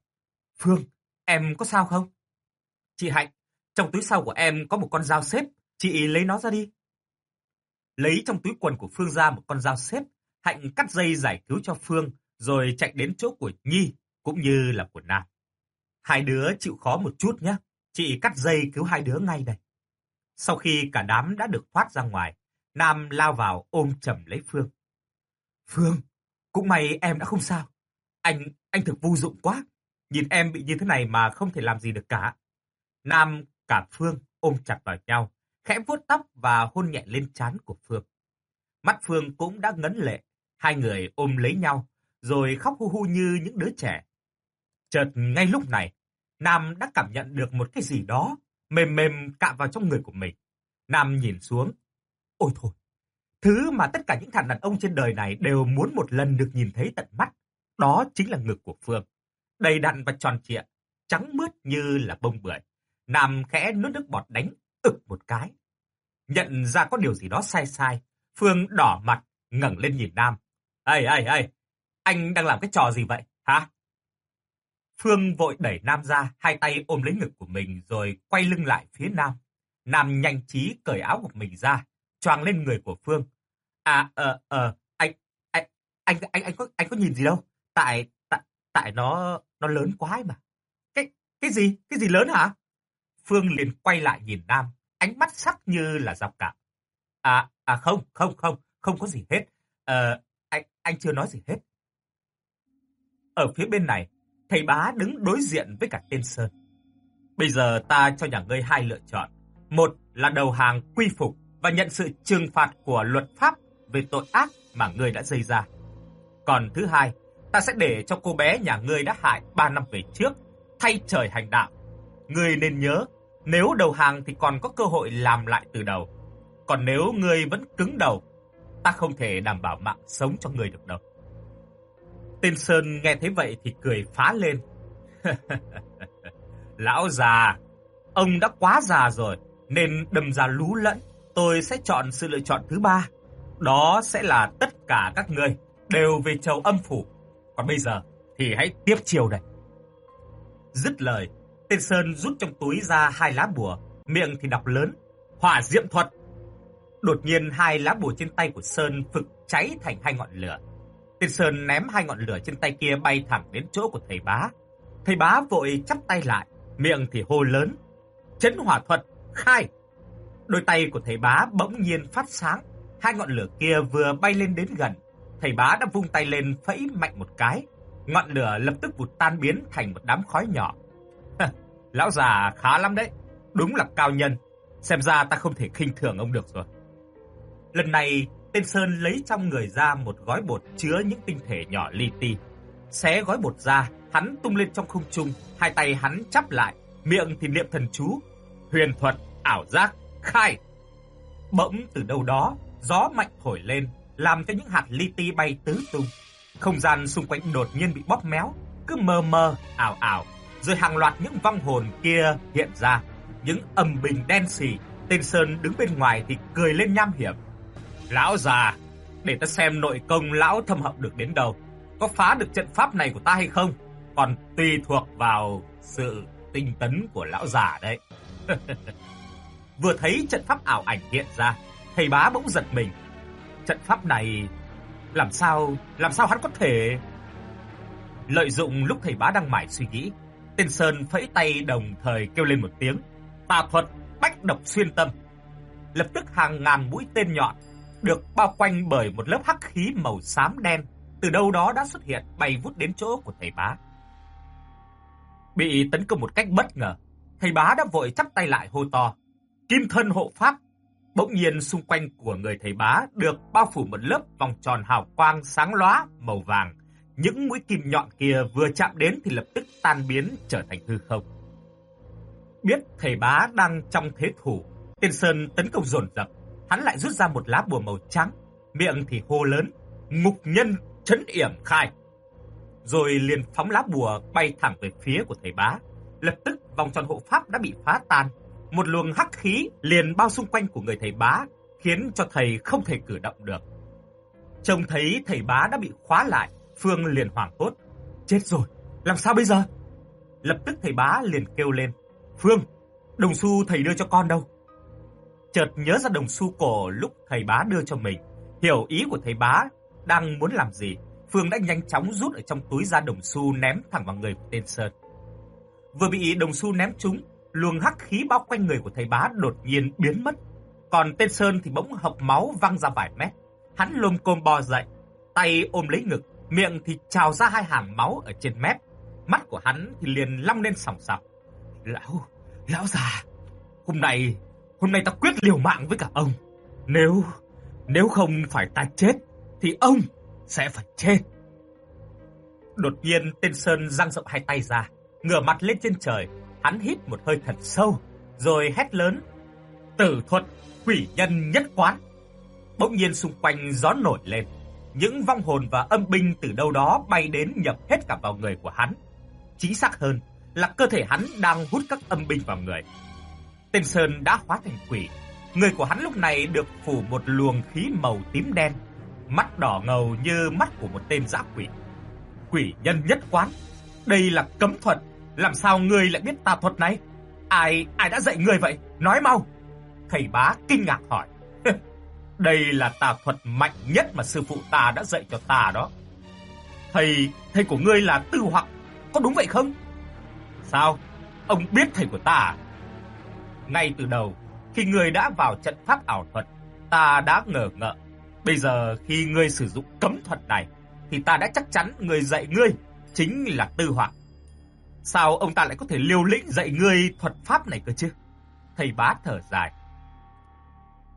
B: Phương, em có sao không? Chị Hạnh, trong túi sau của em có một con dao xếp, chị lấy nó ra đi. Lấy trong túi quần của Phương ra một con dao xếp, Hạnh cắt dây giải cứu cho Phương, rồi chạy đến chỗ của Nhi, cũng như là của Nam. Hai đứa chịu khó một chút nhé, chị cắt dây cứu hai đứa ngay đây. Sau khi cả đám đã được thoát ra ngoài, Nam lao vào ôm chầm lấy Phương. Phương, cũng may em đã không sao. Anh, anh thực vô dụng quá. Nhìn em bị như thế này mà không thể làm gì được cả. Nam cả Phương ôm chặt vào nhau, khẽ vuốt tóc và hôn nhẹ lên trán của Phương. Mắt Phương cũng đã ngấn lệ, hai người ôm lấy nhau, rồi khóc hu hu như những đứa trẻ. Chợt ngay lúc này, Nam đã cảm nhận được một cái gì đó mềm mềm cạm vào trong người của mình. Nam nhìn xuống. Ôi thôi, thứ mà tất cả những thằng đàn ông trên đời này đều muốn một lần được nhìn thấy tận mắt. Đó chính là ngực của Phương. Đầy đặn và tròn trịa, trắng mướt như là bông bưởi. Nam khẽ nuốt nước bọt đánh ực một cái. Nhận ra có điều gì đó sai sai, Phương đỏ mặt, ngẩng lên nhìn Nam. Ê, ê, ê, anh đang làm cái trò gì vậy, hả? Phương vội đẩy Nam ra, hai tay ôm lấy ngực của mình rồi quay lưng lại phía Nam. Nam nhanh trí cởi áo của mình ra, choàng lên người của Phương. À, ờ, ờ, anh, anh, anh, anh, anh có, anh có nhìn gì đâu? Tại, tại, tại nó, nó lớn quá ấy mà. Cái, cái gì? Cái gì lớn hả? Phương liền quay lại nhìn Nam, ánh mắt sắc như là dọc cả. À, à không, không, không, không có gì hết. Ờ, anh, anh chưa nói gì hết. Ở phía bên này, thầy bá đứng đối diện với cả tên Sơn. Bây giờ ta cho nhà ngươi hai lựa chọn. Một là đầu hàng quy phục và nhận sự trừng phạt của luật pháp về tội ác mà ngươi đã gây ra. Còn thứ hai, ta sẽ để cho cô bé nhà ngươi đã hại ba năm về trước thay trời hành đạo. Ngươi nên nhớ, nếu đầu hàng thì còn có cơ hội làm lại từ đầu. Còn nếu ngươi vẫn cứng đầu, ta không thể đảm bảo mạng sống cho ngươi được đâu. Tên Sơn nghe thấy vậy thì cười phá lên. *laughs* Lão già, ông đã quá già rồi nên đâm ra lú lẫn. Tôi sẽ chọn sự lựa chọn thứ ba. Đó sẽ là tất cả các ngươi đều về châu âm phủ. Còn bây giờ thì hãy tiếp chiều đây. Dứt lời, tên Sơn rút trong túi ra hai lá bùa, miệng thì đọc lớn, hỏa diệm thuật. Đột nhiên hai lá bùa trên tay của Sơn phực cháy thành hai ngọn lửa. Tên Sơn ném hai ngọn lửa trên tay kia bay thẳng đến chỗ của thầy bá. Thầy bá vội chắp tay lại, miệng thì hô lớn. Chấn hỏa thuật, khai! Đôi tay của thầy bá bỗng nhiên phát sáng. Hai ngọn lửa kia vừa bay lên đến gần. Thầy bá đã vung tay lên phẫy mạnh một cái. Ngọn lửa lập tức vụt tan biến thành một đám khói nhỏ. Lão già khá lắm đấy. Đúng là cao nhân. Xem ra ta không thể khinh thường ông được rồi. Lần này, tên Sơn lấy trong người ra một gói bột chứa những tinh thể nhỏ li ti. Xé gói bột ra, hắn tung lên trong không trung, hai tay hắn chắp lại, miệng thì niệm thần chú, huyền thuật, ảo giác, khai. Bỗng từ đâu đó, gió mạnh thổi lên, làm cho những hạt li ti bay tứ tung. Không gian xung quanh đột nhiên bị bóp méo, cứ mờ mờ, ảo ảo, rồi hàng loạt những vong hồn kia hiện ra, những âm bình đen sì. Tên Sơn đứng bên ngoài thì cười lên nham hiểm. Lão già, để ta xem nội công lão thâm hậu được đến đâu. Có phá được trận pháp này của ta hay không? Còn tùy thuộc vào sự tinh tấn của lão già đấy. *laughs* Vừa thấy trận pháp ảo ảnh hiện ra, thầy bá bỗng giật mình. Trận pháp này làm sao, làm sao hắn có thể lợi dụng lúc thầy bá đang mải suy nghĩ, Tên Sơn phẫy tay đồng thời kêu lên một tiếng, "Tà thuật bách độc xuyên tâm." Lập tức hàng ngàn mũi tên nhọn được bao quanh bởi một lớp hắc khí màu xám đen từ đâu đó đã xuất hiện bay vút đến chỗ của thầy bá. Bị tấn công một cách bất ngờ, thầy bá đã vội chắp tay lại hô to, "Kim thân hộ pháp!" Bỗng nhiên xung quanh của người thầy bá được bao phủ một lớp vòng tròn hào quang sáng lóa màu vàng. Những mũi kim nhọn kia vừa chạm đến thì lập tức tan biến trở thành hư không. Biết thầy bá đang trong thế thủ, Tiên Sơn tấn công dồn dập, hắn lại rút ra một lá bùa màu trắng, miệng thì hô lớn, "Ngục nhân chấn yểm khai!" Rồi liền phóng lá bùa bay thẳng về phía của thầy bá. Lập tức vòng tròn hộ pháp đã bị phá tan, một luồng hắc khí liền bao xung quanh của người thầy bá, khiến cho thầy không thể cử động được. Trông thấy thầy bá đã bị khóa lại, Phương liền hoảng hốt. Chết rồi, làm sao bây giờ? Lập tức thầy bá liền kêu lên. Phương, đồng xu thầy đưa cho con đâu? Chợt nhớ ra đồng xu cổ lúc thầy bá đưa cho mình. Hiểu ý của thầy bá đang muốn làm gì. Phương đã nhanh chóng rút ở trong túi ra đồng xu ném thẳng vào người của tên Sơn. Vừa bị đồng xu ném trúng, luồng hắc khí bao quanh người của thầy bá đột nhiên biến mất. Còn tên Sơn thì bỗng hộc máu văng ra vài mét. Hắn lồm cồm bò dậy, tay ôm lấy ngực, miệng thì trào ra hai hàng máu ở trên mép. Mắt của hắn thì liền long lên sòng sọc. Lão, lão già, hôm nay, hôm nay ta quyết liều mạng với cả ông. Nếu, nếu không phải ta chết, thì ông sẽ phải chết. Đột nhiên tên Sơn giang rộng hai tay ra, ngửa mặt lên trên trời, hắn hít một hơi thật sâu, rồi hét lớn, tử thuật, quỷ nhân nhất quán. Bỗng nhiên xung quanh gió nổi lên, những vong hồn và âm binh từ đâu đó bay đến nhập hết cả vào người của hắn. Chính xác hơn là cơ thể hắn đang hút các âm binh vào người. Tên Sơn đã hóa thành quỷ, người của hắn lúc này được phủ một luồng khí màu tím đen, mắt đỏ ngầu như mắt của một tên dã quỷ. Quỷ nhân nhất quán, đây là cấm thuật, làm sao ngươi lại biết tà thuật này? Ai ai đã dạy ngươi vậy? Nói mau. Thầy bá kinh ngạc hỏi. *laughs* Đây là tà thuật mạnh nhất mà sư phụ ta đã dạy cho ta đó. Thầy, thầy của ngươi là Tư Hoặc, có đúng vậy không? Sao? Ông biết thầy của ta à? Ngay từ đầu, khi ngươi đã vào trận pháp ảo thuật, ta đã ngờ ngợ. Bây giờ khi ngươi sử dụng cấm thuật này, thì ta đã chắc chắn người dạy ngươi chính là Tư Họa. Sao ông ta lại có thể liều lĩnh dạy ngươi thuật pháp này cơ chứ? Thầy bá thở dài.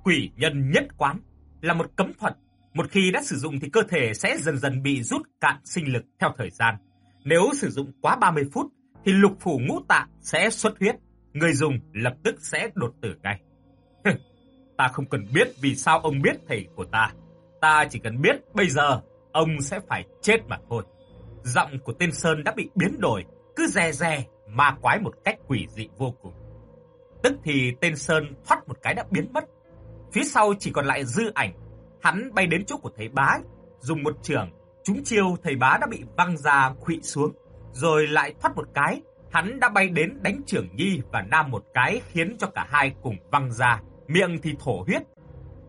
B: Quỷ nhân nhất quán là một cấm thuật. Một khi đã sử dụng thì cơ thể sẽ dần dần bị rút cạn sinh lực theo thời gian. Nếu sử dụng quá 30 phút thì lục phủ ngũ tạng sẽ xuất huyết. Người dùng lập tức sẽ đột tử ngay. ta không cần biết vì sao ông biết thầy của ta. Ta chỉ cần biết bây giờ ông sẽ phải chết mà thôi. Giọng của tên Sơn đã bị biến đổi, cứ dè dè ma quái một cách quỷ dị vô cùng. Tức thì tên Sơn thoát một cái đã biến mất. Phía sau chỉ còn lại dư ảnh. Hắn bay đến chỗ của thầy bá, dùng một trường, trúng chiêu thầy bá đã bị văng ra khuỵu xuống. Rồi lại thoát một cái, hắn đã bay đến đánh trưởng nhi và nam một cái khiến cho cả hai cùng văng ra, miệng thì thổ huyết.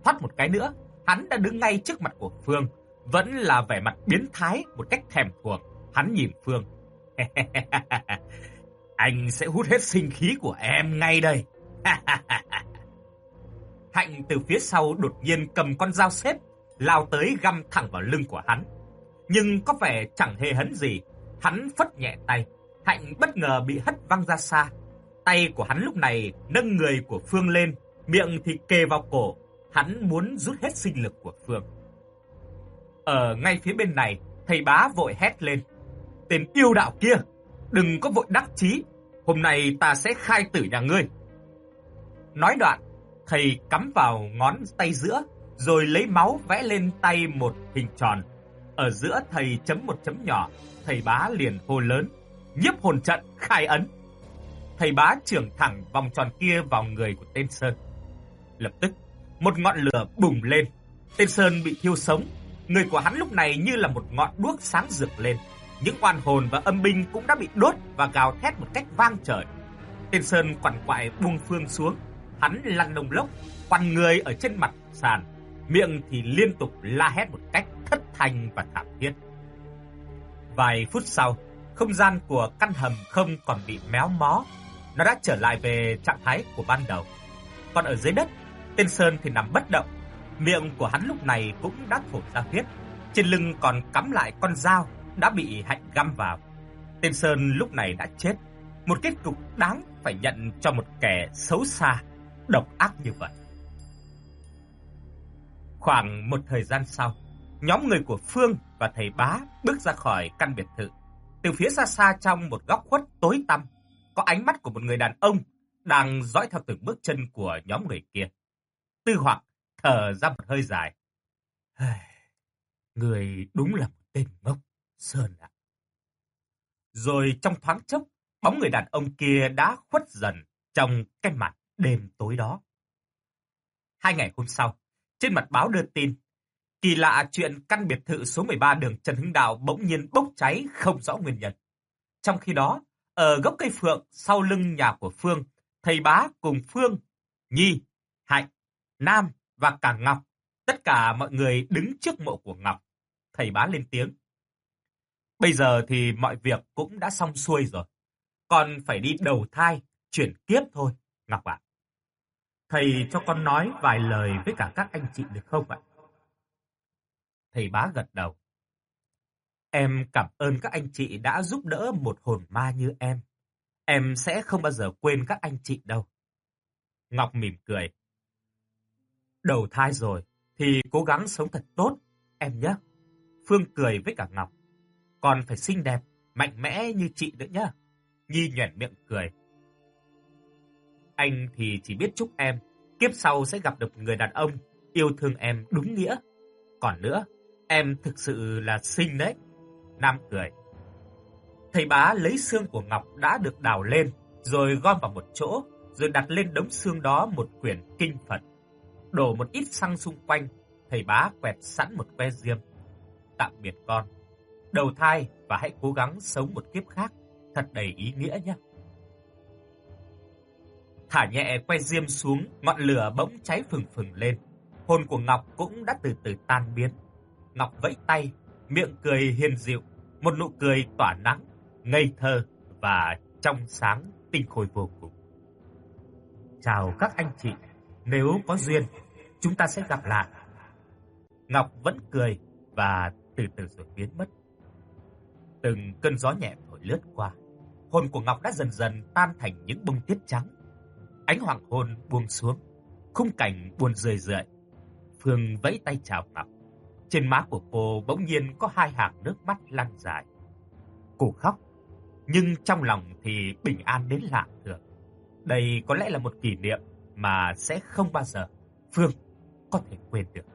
B: Thoát một cái nữa, hắn đã đứng ngay trước mặt của Phương, vẫn là vẻ mặt biến thái một cách thèm thuồng. Hắn nhìn Phương. *laughs* Anh sẽ hút hết sinh khí của em ngay đây. *laughs* Hạnh từ phía sau đột nhiên cầm con dao xếp, lao tới găm thẳng vào lưng của hắn. Nhưng có vẻ chẳng hề hấn gì, hắn phất nhẹ tay. Hạnh bất ngờ bị hất văng ra xa. Tay của hắn lúc này nâng người của Phương lên, miệng thì kề vào cổ. Hắn muốn rút hết sinh lực của Phương. Ở ngay phía bên này, thầy bá vội hét lên. Tên yêu đạo kia, đừng có vội đắc chí, hôm nay ta sẽ khai tử nhà ngươi. Nói đoạn, thầy cắm vào ngón tay giữa, rồi lấy máu vẽ lên tay một hình tròn. Ở giữa thầy chấm một chấm nhỏ, thầy bá liền hô lớn, nhiếp hồn trận khai ấn. Thầy bá trưởng thẳng vòng tròn kia vào người của tên Sơn. Lập tức, một ngọn lửa bùng lên. Tên Sơn bị thiêu sống, Người của hắn lúc này như là một ngọn đuốc sáng rực lên. Những oan hồn và âm binh cũng đã bị đốt và gào thét một cách vang trời. Tên Sơn quằn quại buông phương xuống, hắn lăn đồng lốc, quằn người ở trên mặt sàn, miệng thì liên tục la hét một cách thất thanh và thảm thiết. Vài phút sau, không gian của căn hầm không còn bị méo mó, nó đã trở lại về trạng thái của ban đầu. Còn ở dưới đất, tên Sơn thì nằm bất động, Miệng của hắn lúc này cũng đã thổ ra huyết, trên lưng còn cắm lại con dao đã bị Hạnh găm vào. Tên Sơn lúc này đã chết, một kết cục đáng phải nhận cho một kẻ xấu xa, độc ác như vậy. Khoảng một thời gian sau, nhóm người của Phương và thầy Bá bước ra khỏi căn biệt thự. Từ phía xa xa trong một góc khuất tối tăm, có ánh mắt của một người đàn ông đang dõi theo từng bước chân của nhóm người kia. Tư Hoặc thở ra một hơi dài. Người đúng là một tên ngốc, Sơn ạ. Rồi trong thoáng chốc, bóng người đàn ông kia đã khuất dần trong cái mặt đêm tối đó. Hai ngày hôm sau, trên mặt báo đưa tin, kỳ lạ chuyện căn biệt thự số 13 đường Trần Hưng Đạo bỗng nhiên bốc cháy không rõ nguyên nhân. Trong khi đó, ở gốc cây phượng sau lưng nhà của Phương, thầy bá cùng Phương, Nhi, Hạnh, Nam và cả Ngọc. Tất cả mọi người đứng trước mộ của Ngọc. Thầy bá lên tiếng. Bây giờ thì mọi việc cũng đã xong xuôi rồi. Còn phải đi đầu thai, chuyển kiếp thôi, Ngọc ạ. Thầy cho con nói vài lời với cả các anh chị được không ạ? Thầy bá gật đầu. Em cảm ơn các anh chị đã giúp đỡ một hồn ma như em. Em sẽ không bao giờ quên các anh chị đâu. Ngọc mỉm cười. Đầu thai rồi thì cố gắng sống thật tốt, em nhé. Phương cười với cả Ngọc. Còn phải xinh đẹp, mạnh mẽ như chị nữa nhá. Nhi nhoẻn miệng cười. Anh thì chỉ biết chúc em kiếp sau sẽ gặp được người đàn ông yêu thương em đúng nghĩa. Còn nữa, em thực sự là xinh đấy. Nam cười. Thầy bá lấy xương của Ngọc đã được đào lên, rồi gom vào một chỗ, rồi đặt lên đống xương đó một quyển kinh Phật đổ một ít xăng xung quanh, thầy bá quẹt sẵn một que diêm. Tạm biệt con, đầu thai và hãy cố gắng sống một kiếp khác thật đầy ý nghĩa nhé. Thả nhẹ que diêm xuống, ngọn lửa bỗng cháy phừng phừng lên. Hồn của Ngọc cũng đã từ từ tan biến. Ngọc vẫy tay, miệng cười hiền dịu, một nụ cười tỏa nắng, ngây thơ và trong sáng tinh khôi vô cùng. Chào các anh chị nếu có duyên, chúng ta sẽ gặp lại. Ngọc vẫn cười và từ từ rồi biến mất. Từng cơn gió nhẹ thổi lướt qua, hồn của Ngọc đã dần dần tan thành những bông tuyết trắng. Ánh hoàng hôn buông xuống, khung cảnh buồn rười rượi. Phương vẫy tay chào Ngọc. Trên má của cô bỗng nhiên có hai hàng nước mắt lăn dài. Cô khóc, nhưng trong lòng thì bình an đến lạ thường. Đây có lẽ là một kỷ niệm mà sẽ không bao giờ Phương có thể quên được.